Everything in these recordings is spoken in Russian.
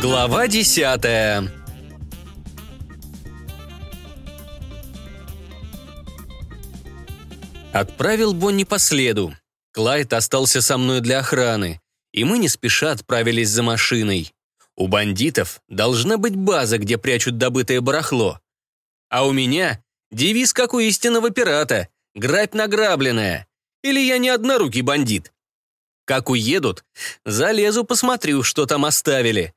Глава десятая Отправил Бонни по следу. Клайд остался со мной для охраны, и мы не спеша отправились за машиной. У бандитов должна быть база, где прячут добытое барахло. А у меня девиз, как у истинного пирата — грабь награбленное. Или я не однорукий бандит. Как уедут, залезу, посмотрю, что там оставили.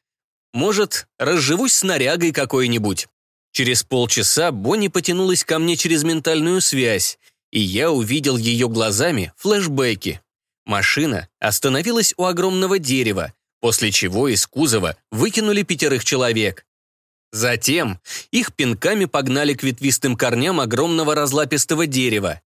Может, разживусь снарягой какой-нибудь. Через полчаса Бонни потянулась ко мне через ментальную связь, и я увидел ее глазами флешбеки. Машина остановилась у огромного дерева, после чего из кузова выкинули пятерых человек. Затем их пинками погнали к ветвистым корням огромного разлапистого дерева.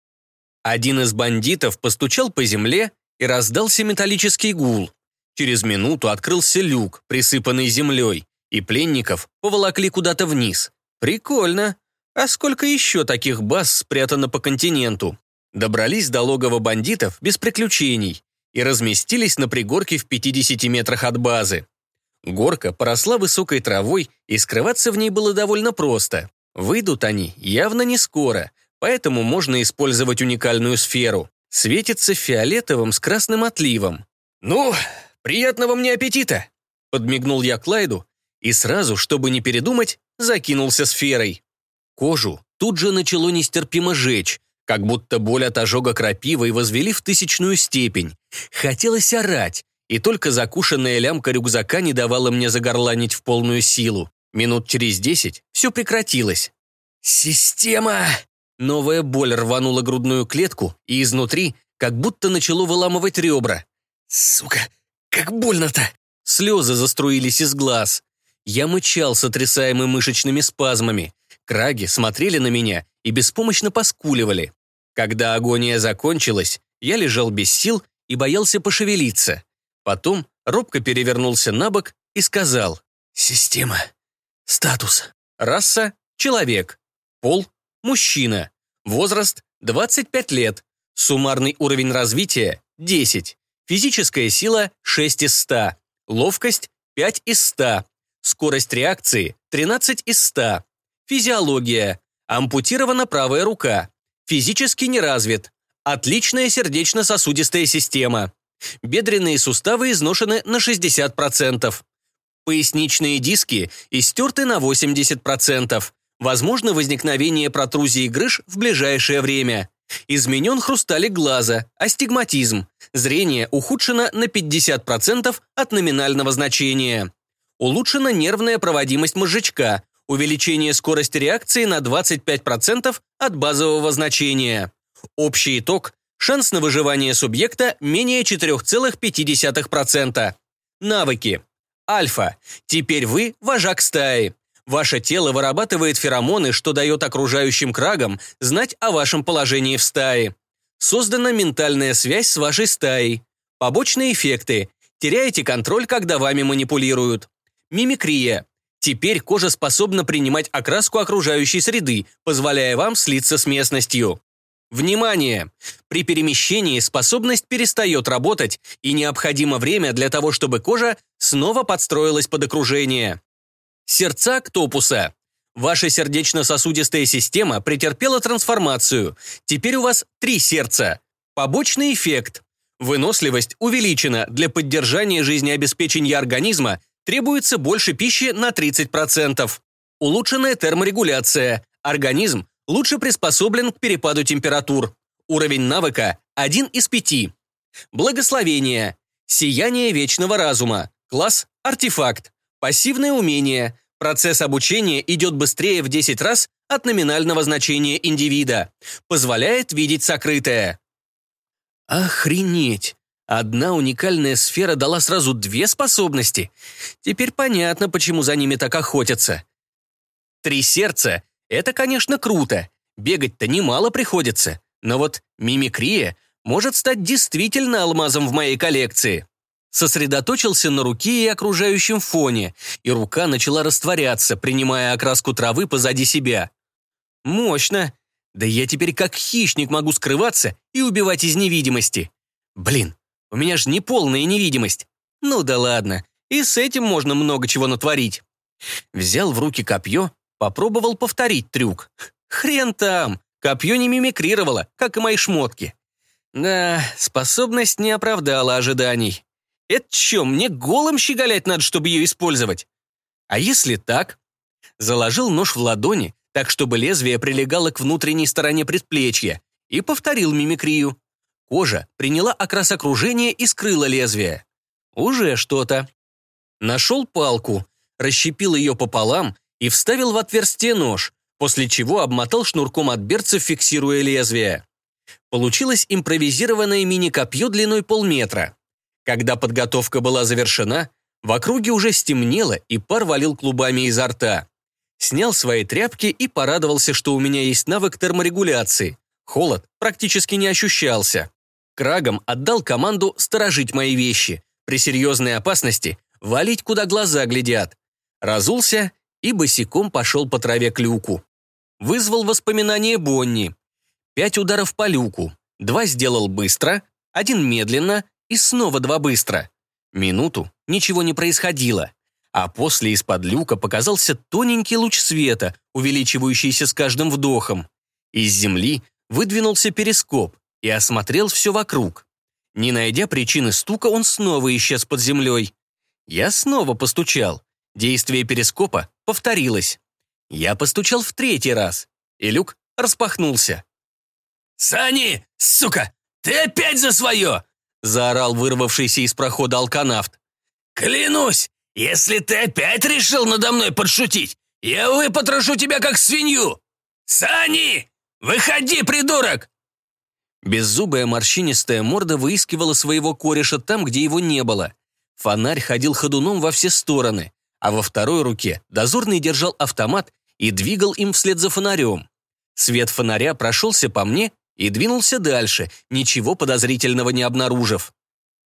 Один из бандитов постучал по земле, и раздался металлический гул. Через минуту открылся люк, присыпанный землей, и пленников поволокли куда-то вниз. Прикольно. А сколько еще таких баз спрятано по континенту? Добрались до логова бандитов без приключений и разместились на пригорке в 50 метрах от базы. Горка поросла высокой травой, и скрываться в ней было довольно просто. Выйдут они явно не скоро, поэтому можно использовать уникальную сферу. Светится фиолетовым с красным отливом. «Ну, приятного мне аппетита!» Подмигнул я Клайду и сразу, чтобы не передумать, закинулся сферой. Кожу тут же начало нестерпимо жечь, как будто боль от ожога крапивой возвели в тысячную степень. Хотелось орать, и только закушенная лямка рюкзака не давала мне загорланить в полную силу. Минут через десять все прекратилось. «Система!» Новая боль рванула грудную клетку, и изнутри как будто начало выламывать ребра. «Сука, как больно-то!» Слезы заструились из глаз. Я мычал, сотрясаемый мышечными спазмами. Краги смотрели на меня и беспомощно поскуливали. Когда агония закончилась, я лежал без сил и боялся пошевелиться. Потом робко перевернулся на бок и сказал «Система. Статус. Раса – человек. Пол – мужчина. Возраст – 25 лет. Суммарный уровень развития – 10. Физическая сила – 6 из 100. Ловкость – 5 из 100. Скорость реакции – 13 из 100. Физиология. Ампутирована правая рука. Физически не развит. Отличная сердечно-сосудистая система. Бедренные суставы изношены на 60%. Поясничные диски истерты на 80%. Возможно возникновение протрузии грыж в ближайшее время. Изменен хрусталик глаза, астигматизм. Зрение ухудшено на 50% от номинального значения. Улучшена нервная проводимость мозжечка, увеличение скорости реакции на 25% от базового значения. Общий итог – шанс на выживание субъекта менее 4,5%. Навыки. Альфа. Теперь вы – вожак стаи. Ваше тело вырабатывает феромоны, что дает окружающим крагам знать о вашем положении в стае. Создана ментальная связь с вашей стаей. Побочные эффекты. Теряете контроль, когда вами манипулируют. Мимикрия. Теперь кожа способна принимать окраску окружающей среды, позволяя вам слиться с местностью. Внимание! При перемещении способность перестает работать, и необходимо время для того, чтобы кожа снова подстроилась под окружение. Сердца Октопуса. Ваша сердечно-сосудистая система претерпела трансформацию. Теперь у вас три сердца. Побочный эффект. Выносливость увеличена для поддержания жизнеобеспечения организма требуется больше пищи на 30%. Улучшенная терморегуляция. Организм лучше приспособлен к перепаду температур. Уровень навыка – 1 из 5. Благословение. Сияние вечного разума. Класс – артефакт. Пассивное умение. Процесс обучения идет быстрее в 10 раз от номинального значения индивида. Позволяет видеть сокрытое. Охренеть! Одна уникальная сфера дала сразу две способности. Теперь понятно, почему за ними так охотятся. Три сердца — это, конечно, круто. Бегать-то немало приходится. Но вот мимикрия может стать действительно алмазом в моей коллекции. Сосредоточился на руке и окружающем фоне, и рука начала растворяться, принимая окраску травы позади себя. Мощно. Да я теперь как хищник могу скрываться и убивать из невидимости. Блин, у меня ж не полная невидимость. Ну да ладно, И с этим можно много чего натворить. Взял в руки копье, попробовал повторить трюк. Хрен там, копье не мимикрировало, как и мои шмотки. Да, способность не оправдала ожиданий. Это что, мне голым щеголять надо, чтобы ее использовать? А если так? Заложил нож в ладони, так чтобы лезвие прилегало к внутренней стороне предплечья, и повторил мимикрию. Кожа приняла окрас окружения и скрыла лезвие. Уже что-то. Нашел палку, расщепил ее пополам и вставил в отверстие нож, после чего обмотал шнурком от берца, фиксируя лезвие. Получилось импровизированное мини-копье длиной полметра. Когда подготовка была завершена, в округе уже стемнело, и пар валил клубами изо рта. Снял свои тряпки и порадовался, что у меня есть навык терморегуляции. Холод практически не ощущался. Крагом отдал команду сторожить мои вещи. При серьезной опасности валить, куда глаза глядят. Разулся и босиком пошел по траве к люку. Вызвал воспоминания Бонни. Пять ударов по люку. Два сделал быстро, один медленно и снова два быстро. Минуту ничего не происходило. А после из-под люка показался тоненький луч света, увеличивающийся с каждым вдохом. Из земли выдвинулся перископ и осмотрел все вокруг. Не найдя причины стука, он снова исчез под землей. Я снова постучал. Действие перископа повторилось. Я постучал в третий раз, и люк распахнулся. «Сани, сука, ты опять за свое!» Заорал вырвавшийся из прохода алканавт. «Клянусь, если ты опять решил надо мной подшутить, я выпотрошу тебя как свинью! Сани, выходи, придурок!» Беззубая морщинистая морда выискивала своего кореша там, где его не было. Фонарь ходил ходуном во все стороны, а во второй руке дозорный держал автомат и двигал им вслед за фонарем. Свет фонаря прошелся по мне и двинулся дальше, ничего подозрительного не обнаружив.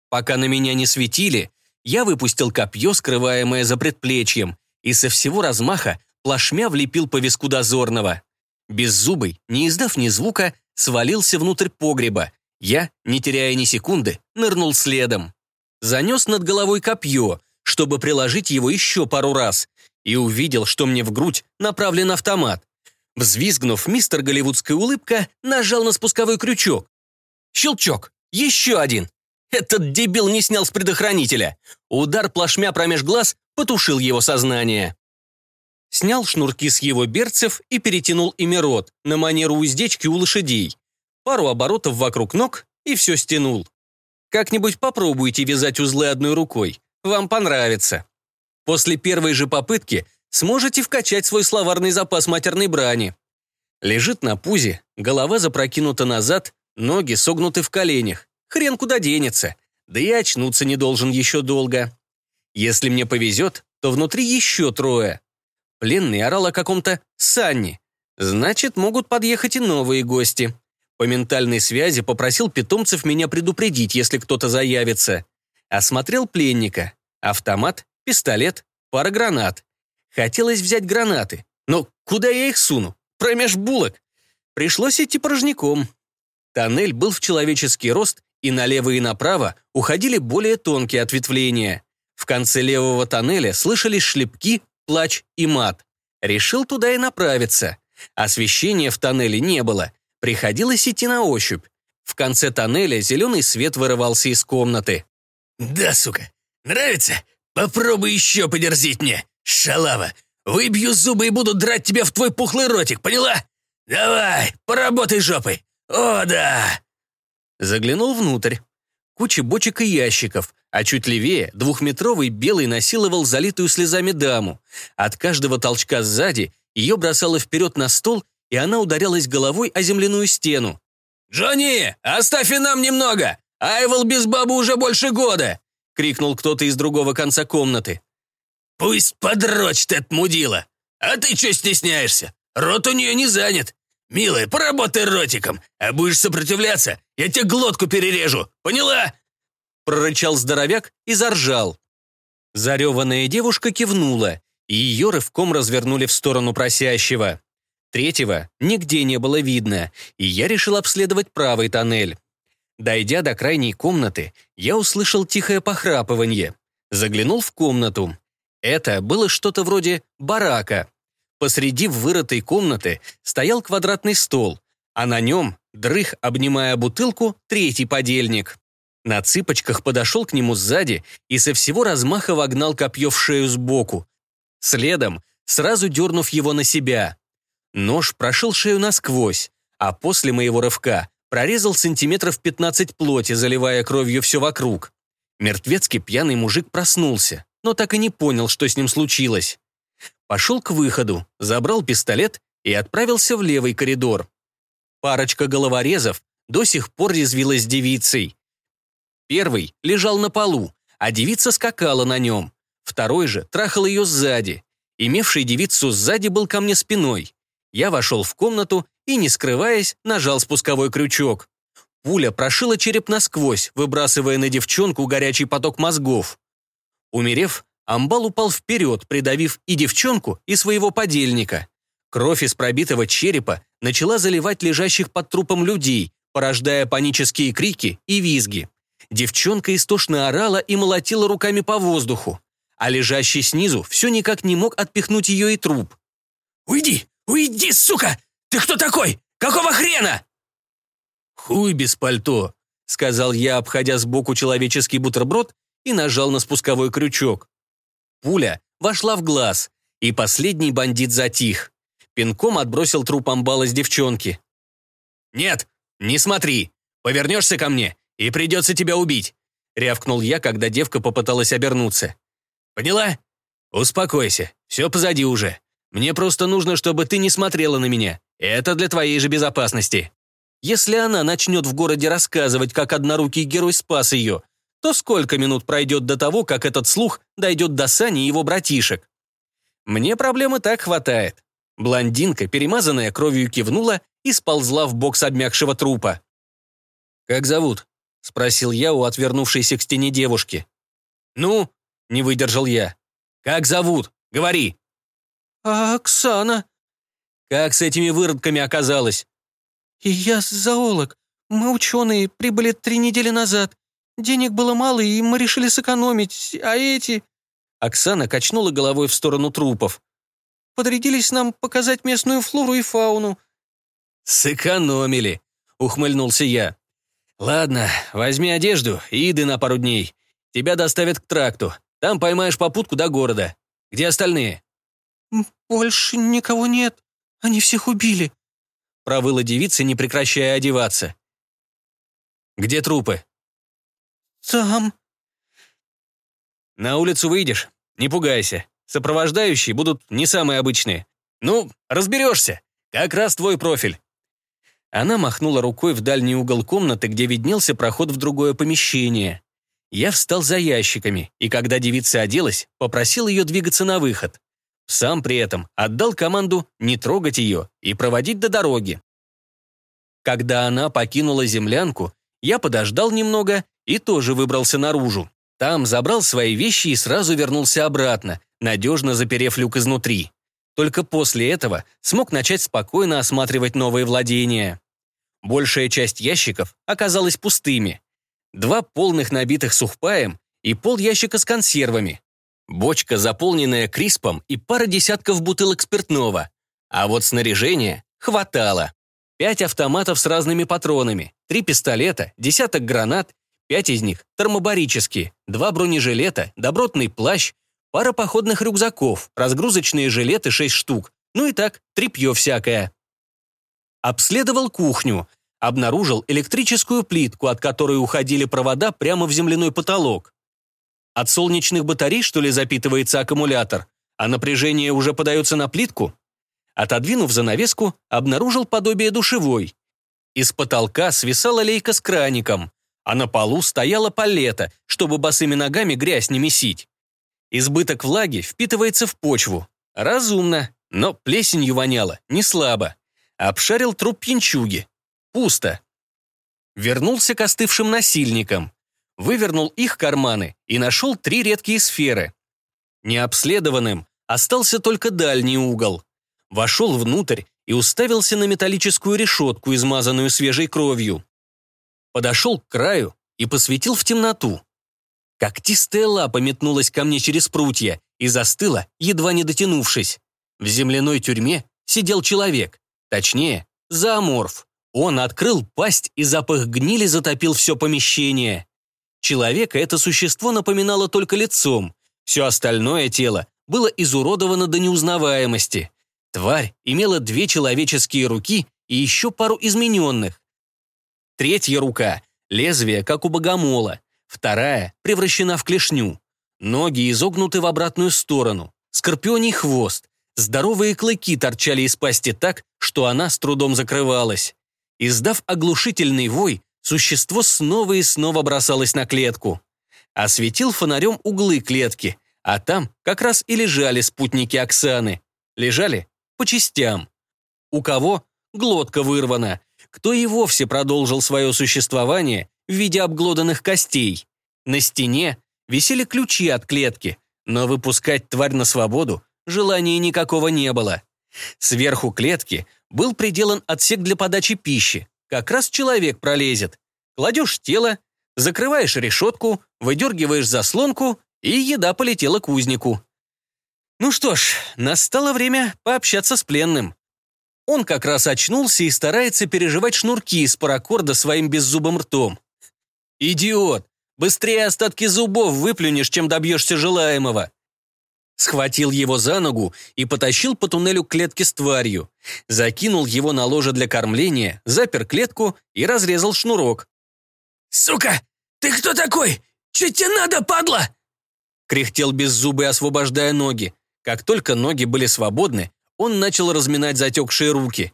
Пока на меня не светили, я выпустил копье, скрываемое за предплечьем, и со всего размаха плашмя влепил по виску дозорного. Беззубый, не издав ни звука, свалился внутрь погреба. Я, не теряя ни секунды, нырнул следом. Занес над головой копье, чтобы приложить его еще пару раз, и увидел, что мне в грудь направлен автомат. Взвизгнув, мистер Голливудская улыбка нажал на спусковой крючок. Щелчок. Еще один. Этот дебил не снял с предохранителя. Удар плашмя промеж глаз потушил его сознание. Снял шнурки с его берцев и перетянул ими рот, на манеру уздечки у лошадей. Пару оборотов вокруг ног и все стянул. Как-нибудь попробуйте вязать узлы одной рукой. Вам понравится. После первой же попытки сможете вкачать свой словарный запас матерной брани. Лежит на пузе, голова запрокинута назад, ноги согнуты в коленях. Хрен куда денется. Да и очнуться не должен еще долго. Если мне повезет, то внутри еще трое. Пленный орал о каком-то Санне. Значит, могут подъехать и новые гости. По ментальной связи попросил питомцев меня предупредить, если кто-то заявится. Осмотрел пленника. Автомат, пистолет, пара гранат. Хотелось взять гранаты, но куда я их суну? Промеж булок. Пришлось идти порожняком. Тоннель был в человеческий рост, и налево и направо уходили более тонкие ответвления. В конце левого тоннеля слышались шлепки, плач и мат. Решил туда и направиться. Освещения в тоннеле не было. Приходилось идти на ощупь. В конце тоннеля зеленый свет вырывался из комнаты. «Да, сука, нравится? Попробуй еще подерзить мне. «Шалава, выбью зубы и буду драть тебя в твой пухлый ротик, поняла? Давай, поработай жопой. О, да!» Заглянул внутрь. Куча бочек и ящиков, а чуть левее двухметровый белый насиловал залитую слезами даму. От каждого толчка сзади ее бросало вперед на стол, и она ударялась головой о земляную стену. «Джонни, оставь и нам немного! Айвол без бабы уже больше года!» — крикнул кто-то из другого конца комнаты. Пусть подрочит этот мудила. А ты что стесняешься? Рот у нее не занят. Милая, поработай ротиком, а будешь сопротивляться, я тебе глотку перережу. Поняла?» Прорычал здоровяк и заржал. Зареванная девушка кивнула, и ее рывком развернули в сторону просящего. Третьего нигде не было видно, и я решил обследовать правый тоннель. Дойдя до крайней комнаты, я услышал тихое похрапывание. Заглянул в комнату. Это было что-то вроде барака. Посреди вырытой комнаты стоял квадратный стол, а на нем, дрых, обнимая бутылку, третий подельник. На цыпочках подошел к нему сзади и со всего размаха вогнал копье в шею сбоку. Следом, сразу дернув его на себя. Нож прошил шею насквозь, а после моего рывка прорезал сантиметров 15 плоти, заливая кровью все вокруг. Мертвецкий пьяный мужик проснулся, но так и не понял, что с ним случилось. Пошел к выходу, забрал пистолет и отправился в левый коридор. Парочка головорезов до сих пор резвилась девицей. Первый лежал на полу, а девица скакала на нем. Второй же трахал ее сзади. Имевший девицу сзади был ко мне спиной. Я вошел в комнату и, не скрываясь, нажал спусковой крючок. Пуля прошила череп насквозь, выбрасывая на девчонку горячий поток мозгов. Умерев, амбал упал вперед, придавив и девчонку, и своего подельника. Кровь из пробитого черепа начала заливать лежащих под трупом людей, порождая панические крики и визги. Девчонка истошно орала и молотила руками по воздуху, а лежащий снизу все никак не мог отпихнуть ее и труп. «Уйди! Уйди, сука! Ты кто такой? Какого хрена?» «Хуй без пальто», — сказал я, обходя сбоку человеческий бутерброд и нажал на спусковой крючок. Пуля вошла в глаз, и последний бандит затих. Пинком отбросил труп амбала с девчонки. «Нет, не смотри. Повернешься ко мне, и придется тебя убить», — рявкнул я, когда девка попыталась обернуться. «Поняла? Успокойся, все позади уже. Мне просто нужно, чтобы ты не смотрела на меня. Это для твоей же безопасности». Если она начнет в городе рассказывать, как однорукий герой спас ее, то сколько минут пройдет до того, как этот слух дойдет до Сани и его братишек? Мне проблемы так хватает. Блондинка, перемазанная кровью, кивнула и сползла в бок с обмякшего трупа. «Как зовут?» — спросил я у отвернувшейся к стене девушки. «Ну?» — не выдержал я. «Как зовут? Говори!» «А Оксана?» «Как с этими выродками оказалось?» «Я зоолог. Мы ученые, прибыли три недели назад. Денег было мало, и мы решили сэкономить, а эти...» Оксана качнула головой в сторону трупов. «Подрядились нам показать местную флору и фауну». «Сэкономили», — ухмыльнулся я. «Ладно, возьми одежду и иди на пару дней. Тебя доставят к тракту. Там поймаешь попутку до города. Где остальные?» «Больше никого нет. Они всех убили», — провыла девица, не прекращая одеваться. «Где трупы?» «Там». «На улицу выйдешь? Не пугайся. Сопровождающие будут не самые обычные. Ну, разберешься. Как раз твой профиль». Она махнула рукой в дальний угол комнаты, где виднелся проход в другое помещение. Я встал за ящиками, и когда девица оделась, попросил ее двигаться на выход. Сам при этом отдал команду не трогать ее и проводить до дороги. Когда она покинула землянку, я подождал немного и тоже выбрался наружу. Там забрал свои вещи и сразу вернулся обратно, надежно заперев люк изнутри. Только после этого смог начать спокойно осматривать новые владения. Большая часть ящиков оказалась пустыми. Два полных набитых сухпаем и пол ящика с консервами. Бочка, заполненная криспом, и пара десятков бутылок спиртного. А вот снаряжения хватало. Пять автоматов с разными патронами, три пистолета, десяток гранат, пять из них термобарические, два бронежилета, добротный плащ, пара походных рюкзаков, разгрузочные жилеты шесть штук, ну и так, тряпье всякое. Обследовал кухню, обнаружил электрическую плитку, от которой уходили провода прямо в земляной потолок. От солнечных батарей, что ли, запитывается аккумулятор, а напряжение уже подается на плитку? Отодвинув занавеску, обнаружил подобие душевой. Из потолка свисала лейка с краником, а на полу стояла палета, чтобы босыми ногами грязь не месить. Избыток влаги впитывается в почву. Разумно, но плесенью воняло, не слабо. Обшарил труп пьянчуги. Пусто. Вернулся к остывшим насильникам. Вывернул их карманы и нашел три редкие сферы. Необследованным остался только дальний угол. Вошел внутрь и уставился на металлическую решетку, измазанную свежей кровью. Подошел к краю и посветил в темноту. Когтистая лапа метнулась ко мне через прутья и застыла, едва не дотянувшись. В земляной тюрьме сидел человек, точнее, зооморф. Он открыл пасть, и запах гнили затопил все помещение. Человека это существо напоминало только лицом. Все остальное тело было изуродовано до неузнаваемости. Тварь имела две человеческие руки и еще пару измененных. Третья рука — лезвие, как у богомола. Вторая превращена в клешню. Ноги изогнуты в обратную сторону. Скорпионий хвост. Здоровые клыки торчали из пасти так, что она с трудом закрывалась. Издав оглушительный вой, Существо снова и снова бросалось на клетку. Осветил фонарем углы клетки, а там как раз и лежали спутники Оксаны. Лежали по частям. У кого глотка вырвана, кто и вовсе продолжил свое существование в виде обглоданных костей. На стене висели ключи от клетки, но выпускать тварь на свободу желания никакого не было. Сверху клетки был приделан отсек для подачи пищи, как раз человек пролезет. Кладешь тело, закрываешь решетку, выдергиваешь заслонку, и еда полетела к узнику. Ну что ж, настало время пообщаться с пленным. Он как раз очнулся и старается переживать шнурки из паракорда своим беззубым ртом. «Идиот! Быстрее остатки зубов выплюнешь, чем добьешься желаемого!» Схватил его за ногу и потащил по туннелю к клетке с тварью. Закинул его на ложе для кормления, запер клетку и разрезал шнурок. «Сука! Ты кто такой? Че тебе надо, падла?» Кряхтел беззубый, освобождая ноги. Как только ноги были свободны, он начал разминать затекшие руки.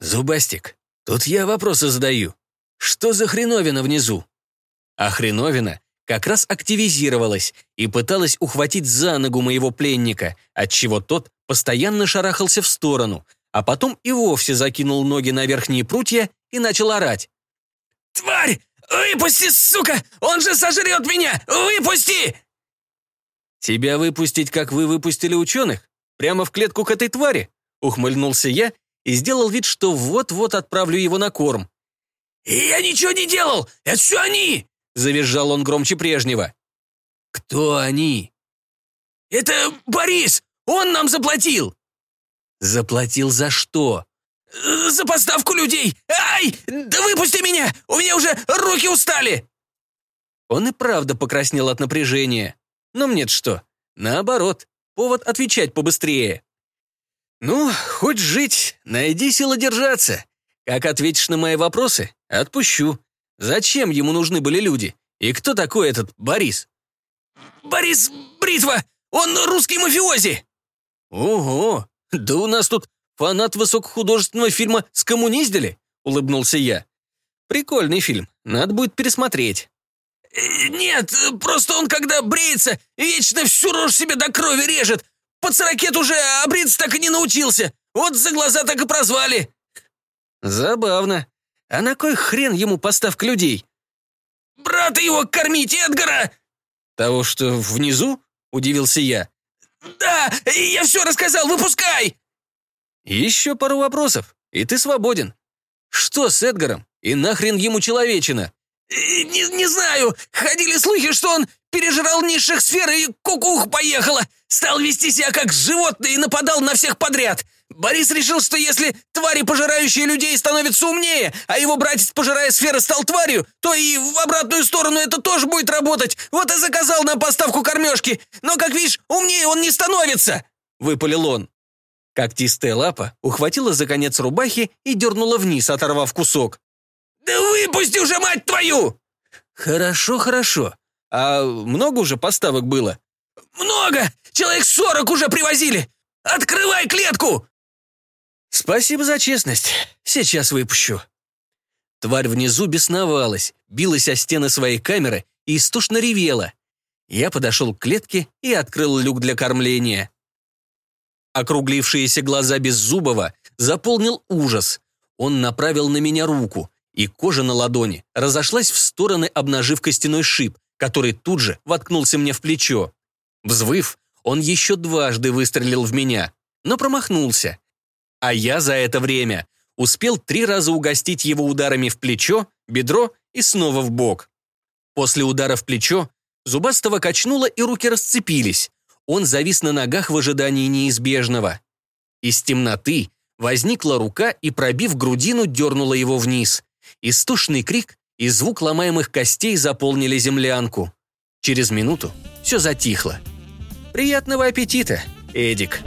«Зубастик, тут я вопросы задаю. Что за хреновина внизу?» А хреновина как раз активизировалась и пыталась ухватить за ногу моего пленника, отчего тот постоянно шарахался в сторону, а потом и вовсе закинул ноги на верхние прутья и начал орать. «Тварь! Выпусти, сука! Он же сожрет меня! Выпусти!» «Тебя выпустить, как вы выпустили ученых? Прямо в клетку к этой твари?» Ухмыльнулся я и сделал вид, что вот-вот отправлю его на корм. «Я ничего не делал! Это все они!» Завизжал он громче прежнего. «Кто они?» «Это Борис! Он нам заплатил!» «Заплатил за что?» «За поставку людей! Ай! Да выпусти меня! У меня уже руки устали!» Он и правда покраснел от напряжения. Но мне что? Наоборот, повод отвечать побыстрее. «Ну, хоть жить, найди силы держаться. Как ответишь на мои вопросы, отпущу. Зачем ему нужны были люди? И кто такой этот Борис? Борис Бритва! Он русский мафиози! Ого! Да у нас тут фанат высокохудожественного фильма «Скоммуниздили», улыбнулся я. Прикольный фильм, надо будет пересмотреть. Э, «Нет, просто он, когда бреется, вечно всю рожь себе до крови режет. Под сорокет уже, а бриться так и не научился. Вот за глаза так и прозвали». «Забавно. А на кой хрен ему поставка людей? Брата его кормить, Эдгара! Того, что внизу? Удивился я. Да, я все рассказал, выпускай! Еще пару вопросов, и ты свободен. Что с Эдгаром? И нахрен ему человечина? Не, не знаю, ходили слухи, что он пережрал низших сфер и кукух поехала. Стал вести себя как животное и нападал на всех подряд. Борис решил, что если твари, пожирающие людей, становятся умнее, а его братец, пожирая сферы, стал тварью, то и в обратную сторону это тоже будет работать. Вот и заказал нам поставку кормежки. Но, как видишь, умнее он не становится!» — выпалил он. Когтистая лапа ухватила за конец рубахи и дернула вниз, оторвав кусок. «Да выпусти уже, мать твою!» «Хорошо, хорошо. А много уже поставок было?» «Много! Человек сорок уже привозили! Открывай клетку!» «Спасибо за честность. Сейчас выпущу». Тварь внизу бесновалась, билась о стены своей камеры и истошно ревела. Я подошел к клетке и открыл люк для кормления. Округлившиеся глаза Беззубова заполнил ужас. Он направил на меня руку, и кожа на ладони разошлась в стороны, обнажив костяной шип, который тут же воткнулся мне в плечо. Взвыв, он еще дважды выстрелил в меня, но промахнулся. А я за это время успел три раза угостить его ударами в плечо, бедро и снова в бок. После удара в плечо Зубастого качнуло, и руки расцепились. Он завис на ногах в ожидании неизбежного. Из темноты возникла рука и, пробив грудину, дернула его вниз. Истошный крик и звук ломаемых костей заполнили землянку. Через минуту все затихло. «Приятного аппетита, Эдик!»